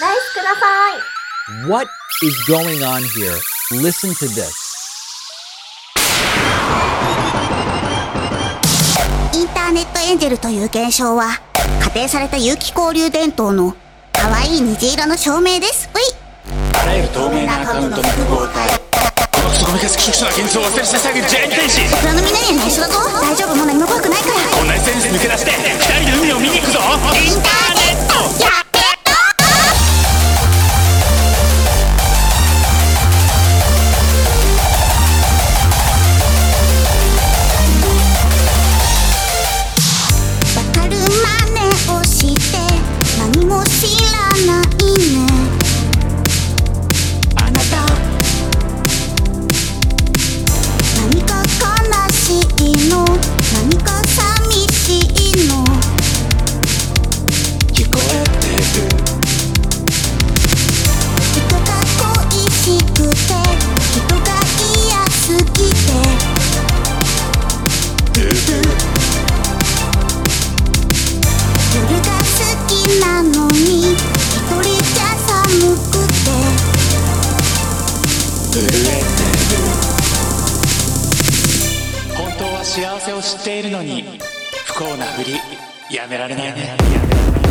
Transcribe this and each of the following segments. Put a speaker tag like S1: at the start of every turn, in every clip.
S1: ライスください。
S2: What is going on here? Listen to this.
S3: インターネットエンジェルという現象は仮定された有機交流伝統の可愛い虹色の照明です。うい。
S4: あらゆる透明なアカウントの複合体。このクソゴミ化色所な現像を忘れさせてあげるジェーン天使
S3: 僕らのみんなには内緒だぞ大丈夫。もう何も怖くないから。
S4: こんな SNS 抜け出して二人で海を見に行くぞ。インターネット
S3: や
S4: められないね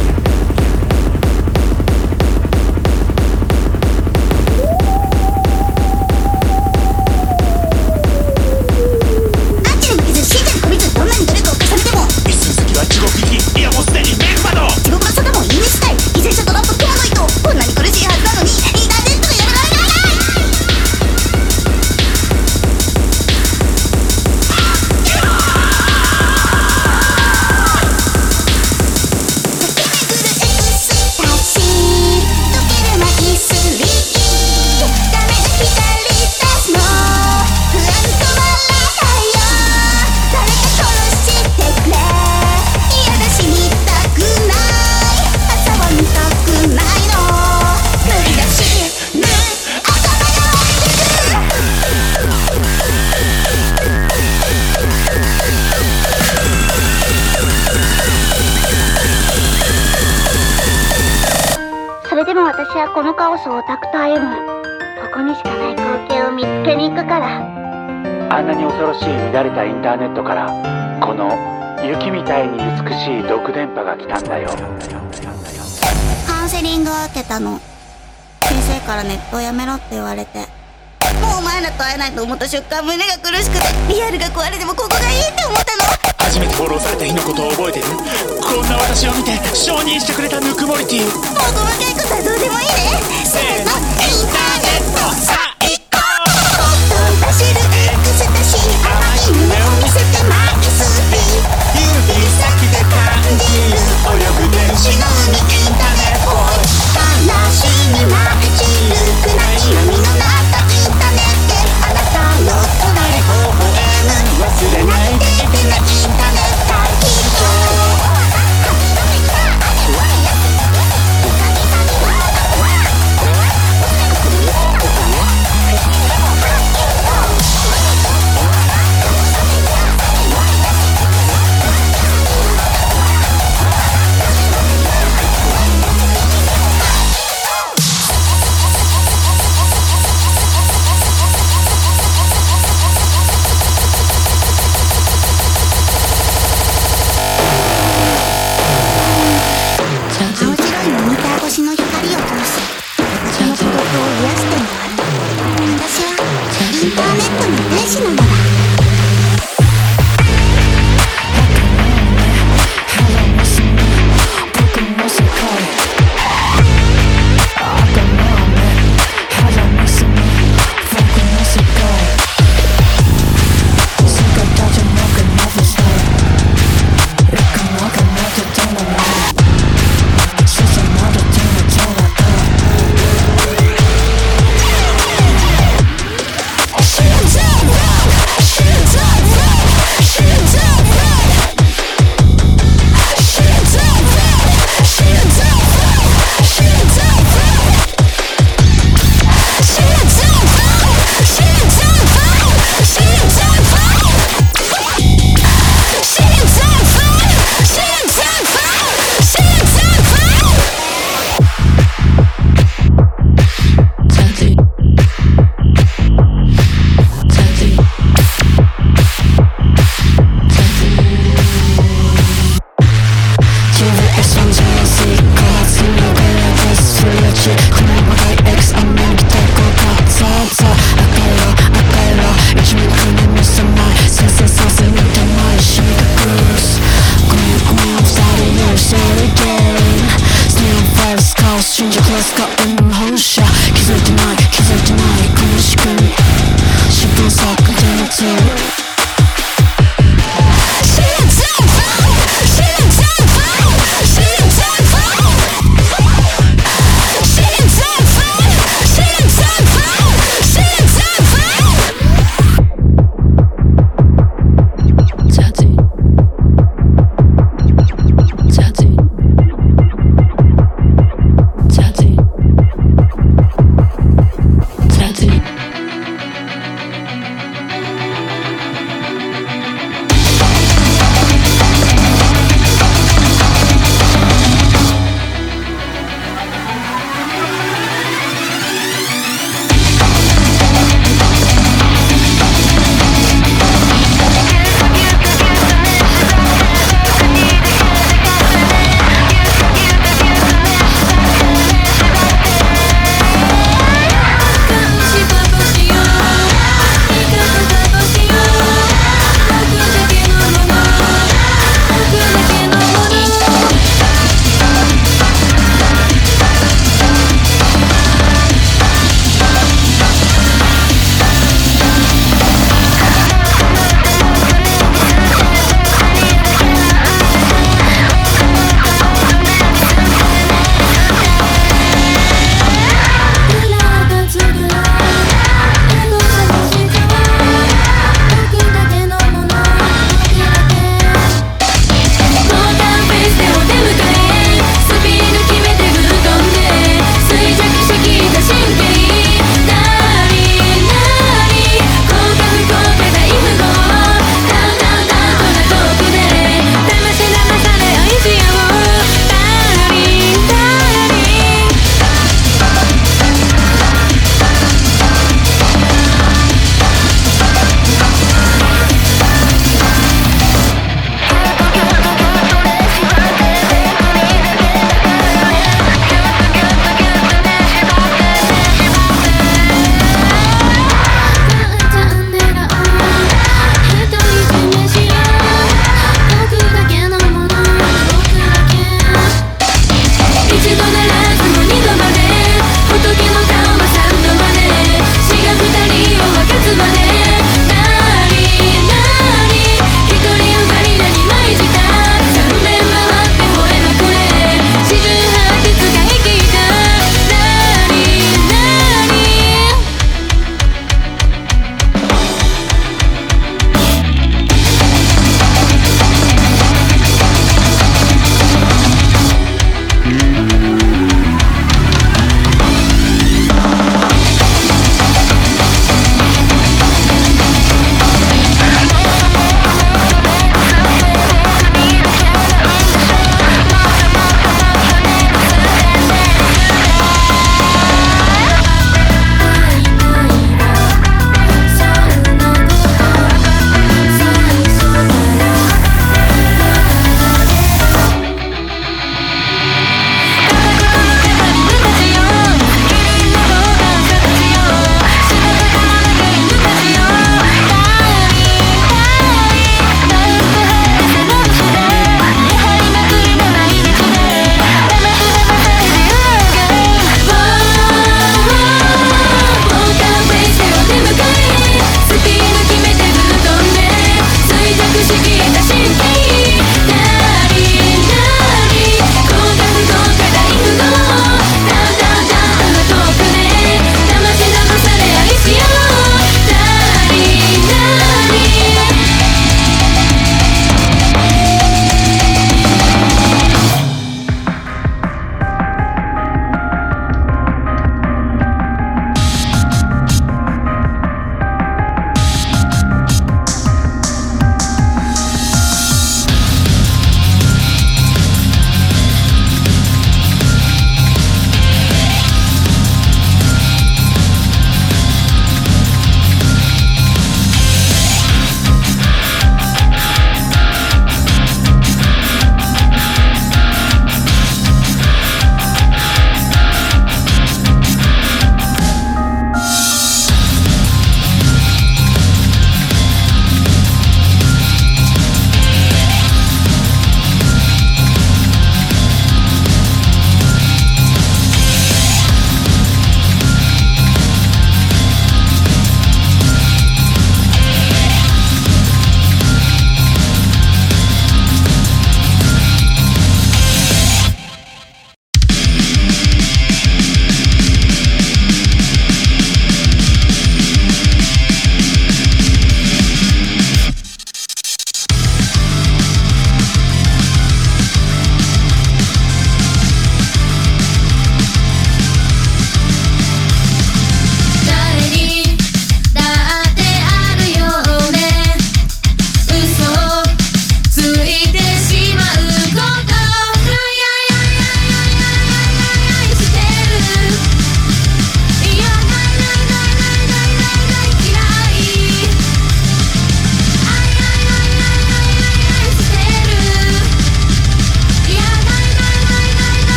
S4: ろ
S3: って言われて。もうお前らと会えないと思った瞬間胸が苦しくてリアルが壊れてもここがいいって思ったの。
S4: 初めてフォローされた日のことを覚えてる。こんな私を見て承認してくれたぬくもりティ
S3: もう細かいことはどうで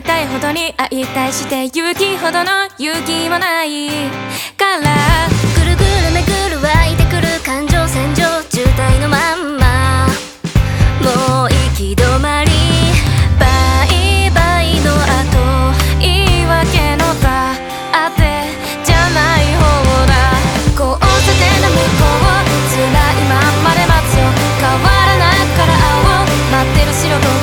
S3: いたい
S5: ほどに相対して勇気ほどの勇気もないからぐるぐるめぐる湧いてくる感情線上渋滞のまんまもう行き止まりバイバイの後言い訳の場あてじゃない方だ交差点の向こう辛いままで待つよ変わらないから青待ってる白と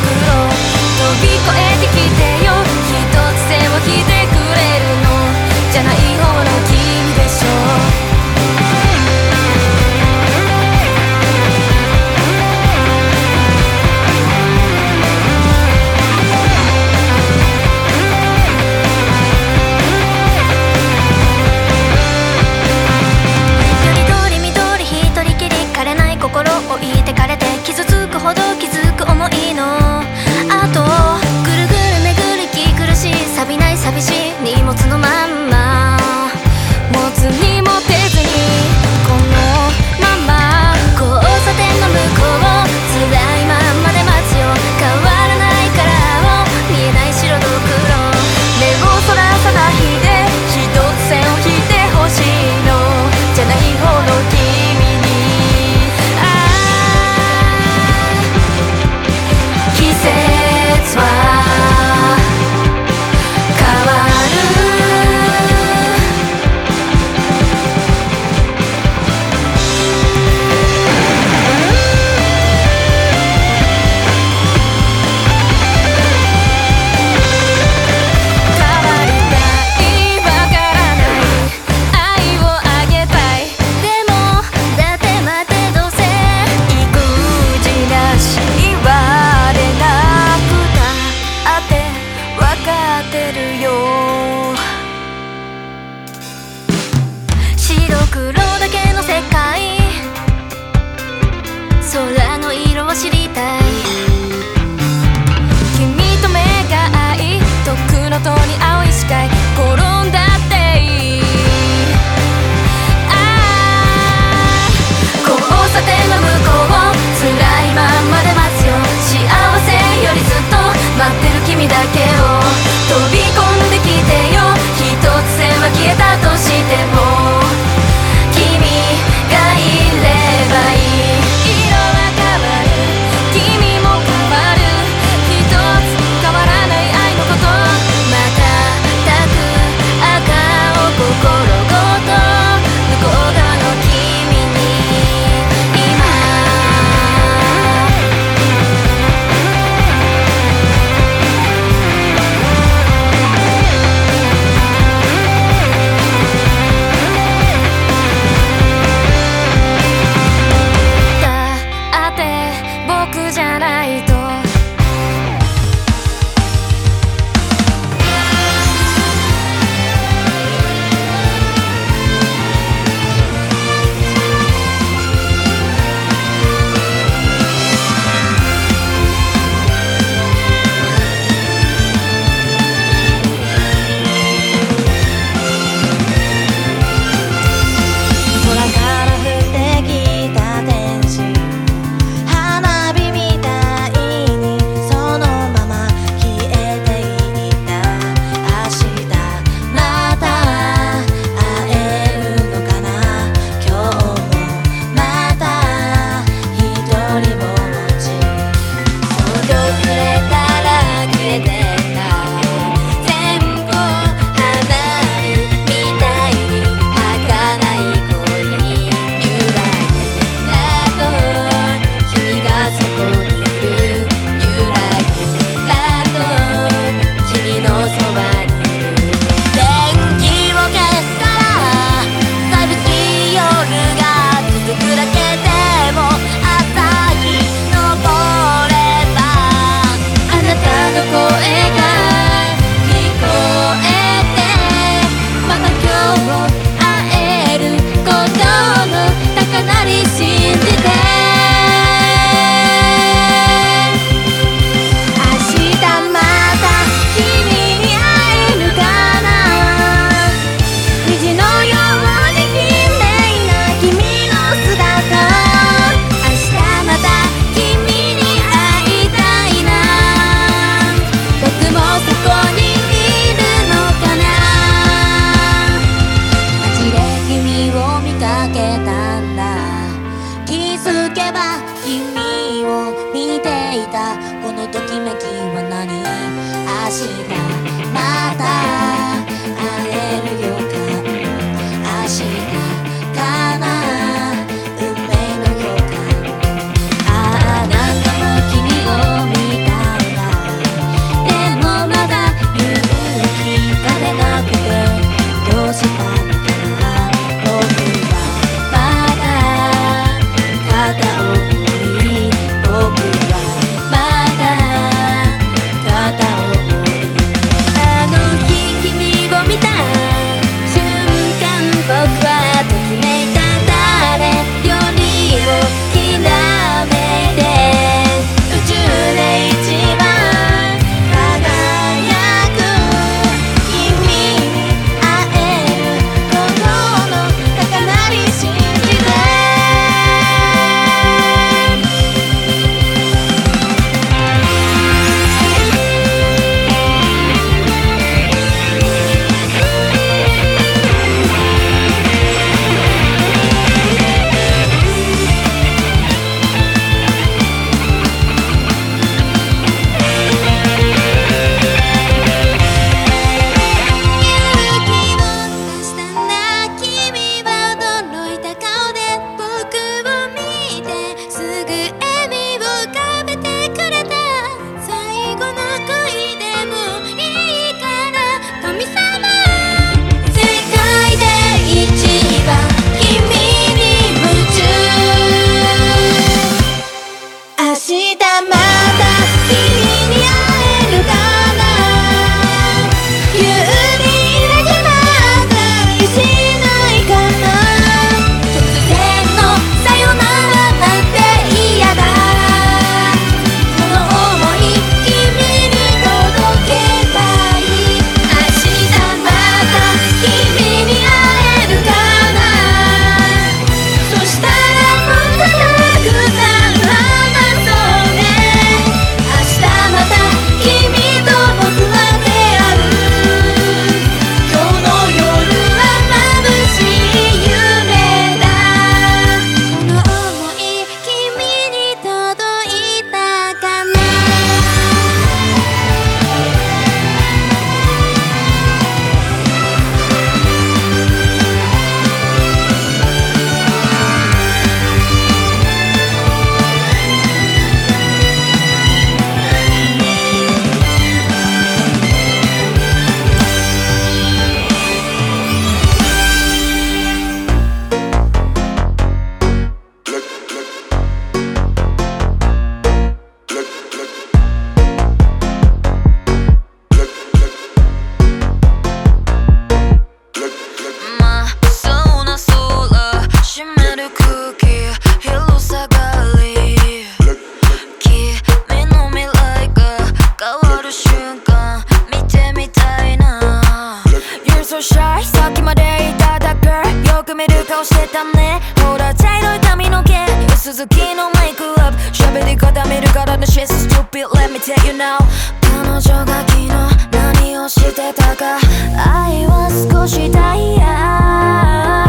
S5: してたね。ほら茶色い髪の毛。鈴木のメイクアップ。喋り方見るからね She's stupid. Let me tell you now. 彼女が昨日何をしてたか。愛は少しダイヤ。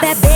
S5: that bitch.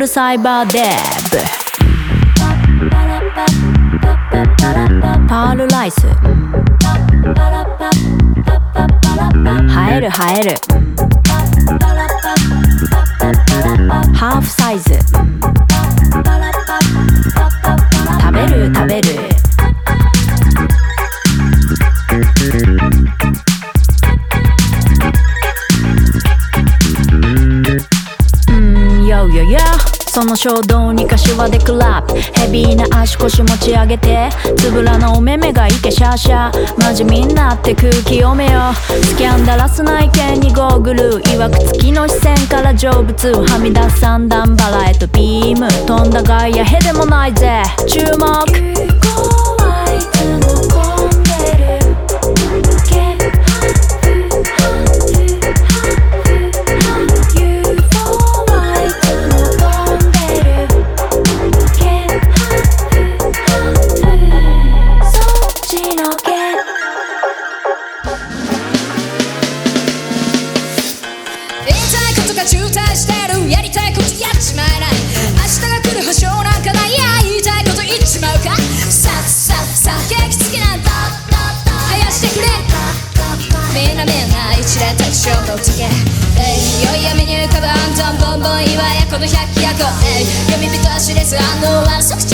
S5: よサイバーデーブ。パールライス。映える映えるハーフサイズ。食べる食べる。その衝動に柏でクラップ。ヘビーな足腰持ち上げてつぶらなお目目がいけシャーシャー。マジみんなって空気読めよ。スキャンダラスな意見にゴーグル。いわくつきの視線から成仏。はみ出す三段バラへとビーム。飛んだガイアへでもないぜ。注目。day 闇人足ですあの
S3: 安息
S6: 地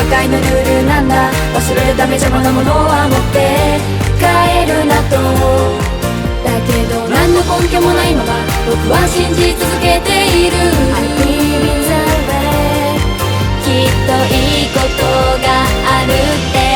S5: 社会のルールなんだ。忘れるため邪魔なものは持って。帰るなと。だけど何の根拠もないまま僕は信じ続けている。きっといいことがあるって。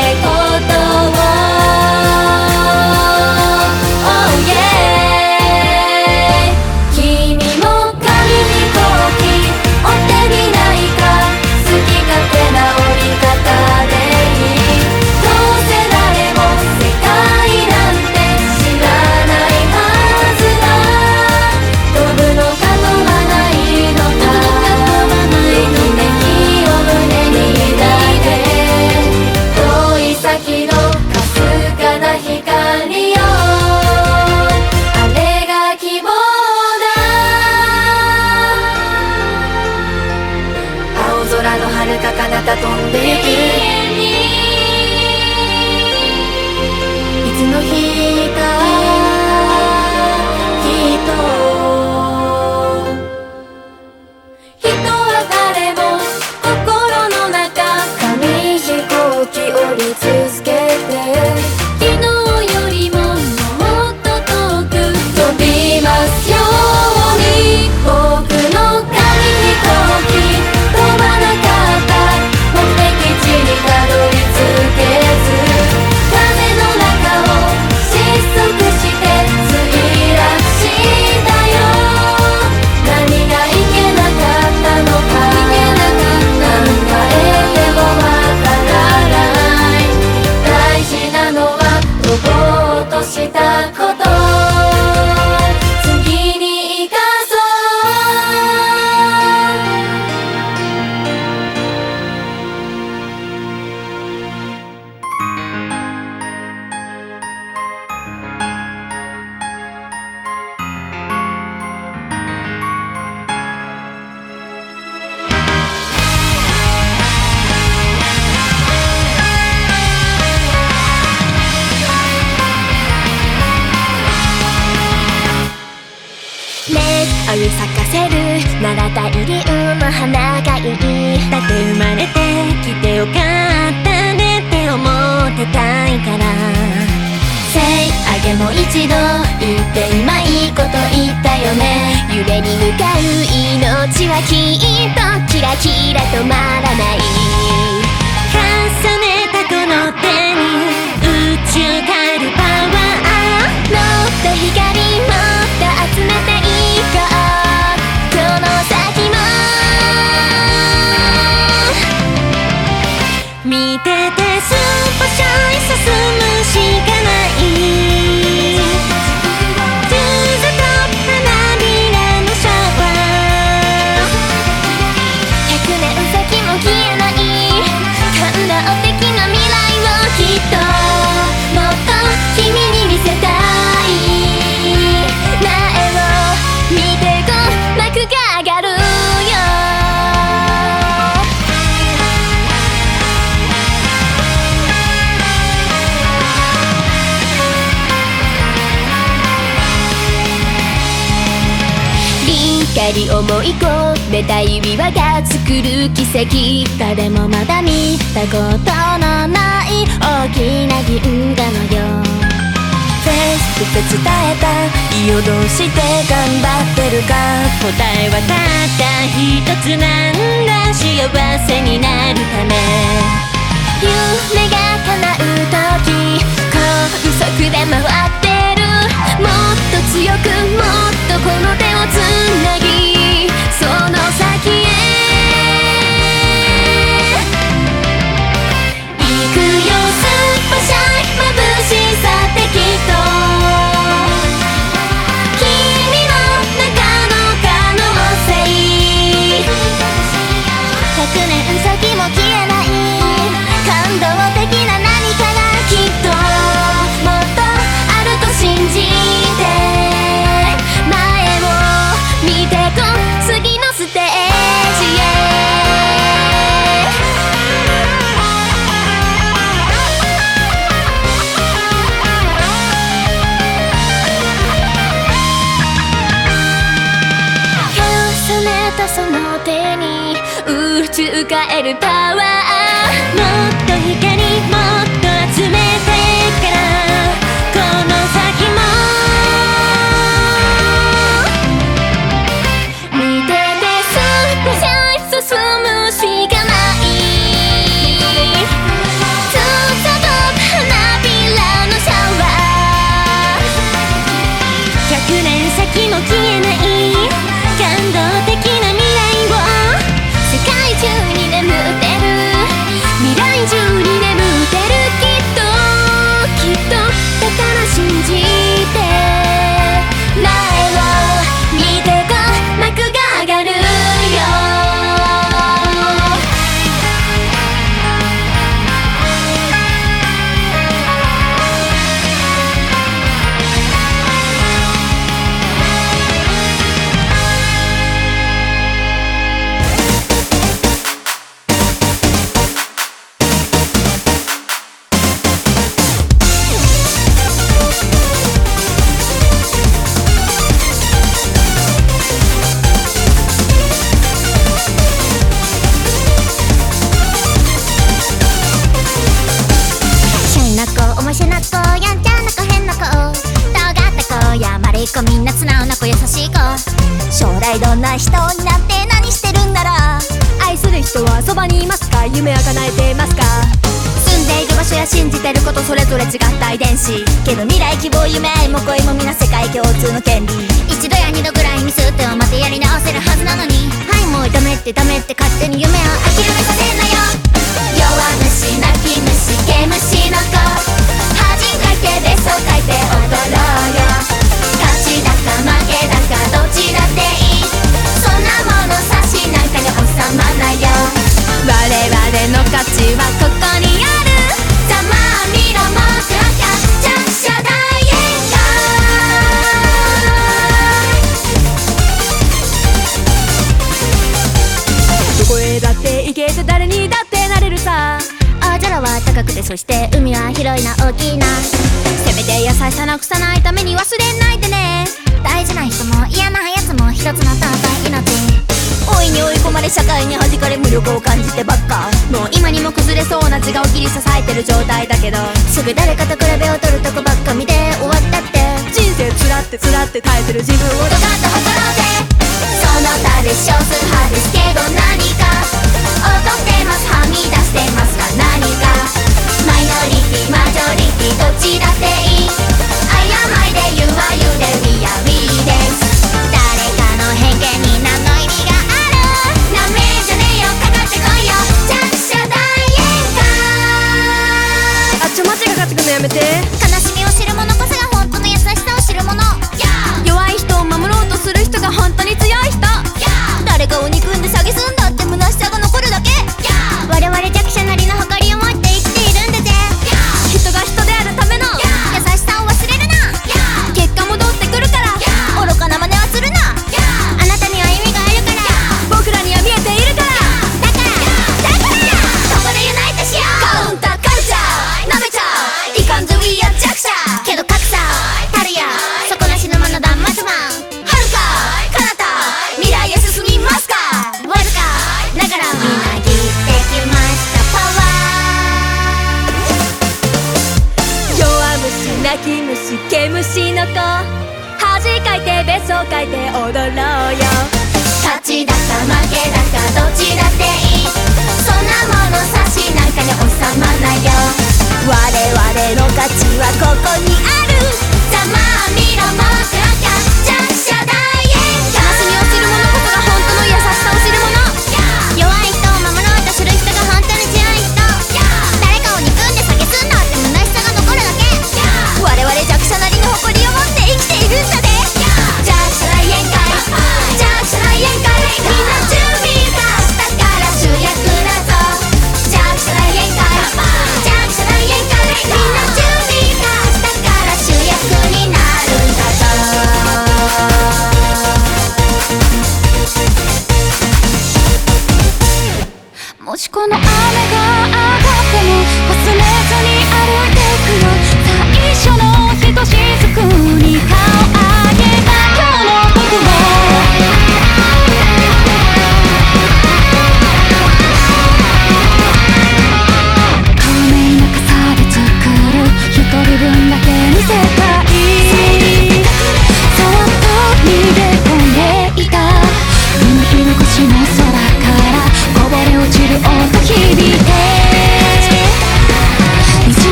S6: る奇跡誰もまだ見たことのない大きな銀河のよう。フェスって伝えた。意をどうして頑張ってるか。
S5: 答えはたった一つなんだ。幸せになるため。
S6: 夢が叶う時高速で回ってる。もっと強くもっとこの手をつなぎ。その先るパワー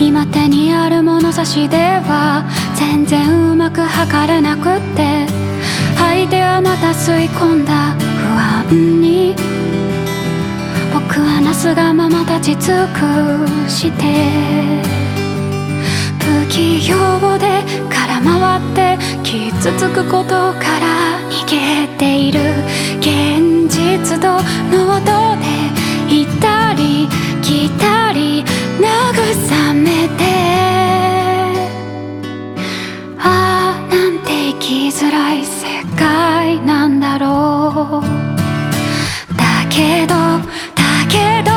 S7: 今
S8: 手にある物差しでは全然うまく測れなくって。吐いてあなた吸い込んだ不安に。僕はなすがまま立ち尽くして。不器用で空回って。傷つくことから逃げている。現実との音で行ったり来たり。慰めて。ああなんて生きづらい世界なんだろう。だけどだけど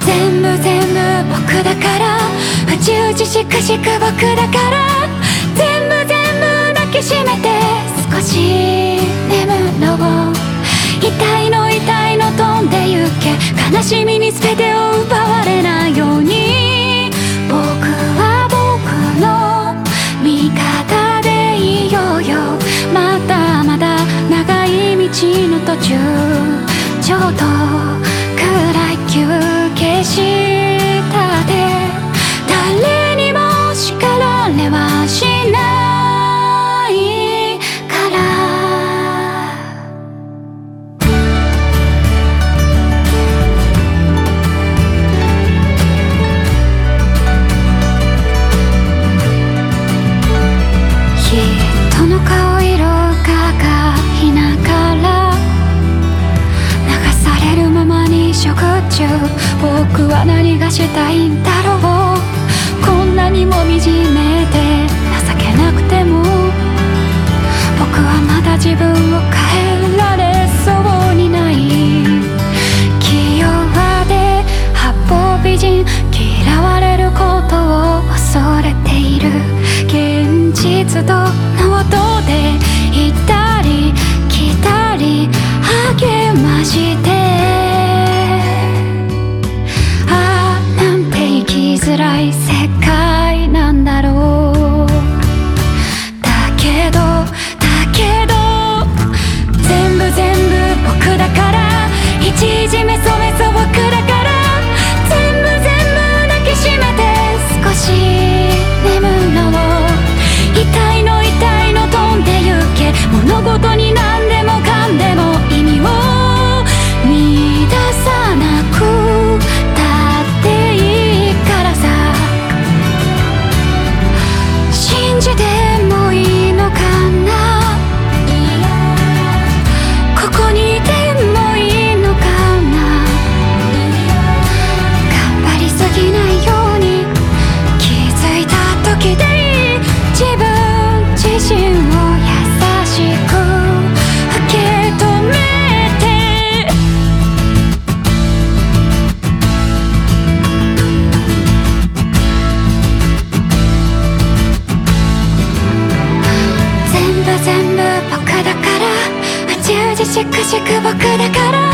S8: 全部全部僕だから。宇宙自しくしく僕だから。全部全部抱きしめて。少し眠ろう。痛いの痛いの。飛んでゆけ。悲しみに全てを奪われないように。僕は僕の味方でいようよ。まだまだ長い道の途中。ちょっと暗い休憩し僕は何がしたいんだろうこんなにも惨めで情けなくても。僕はまだ自分を変えられそうにない。器用で八方美人嫌われることを恐れている。現実との音で行ったり来たり励まして宙自しくしく僕だから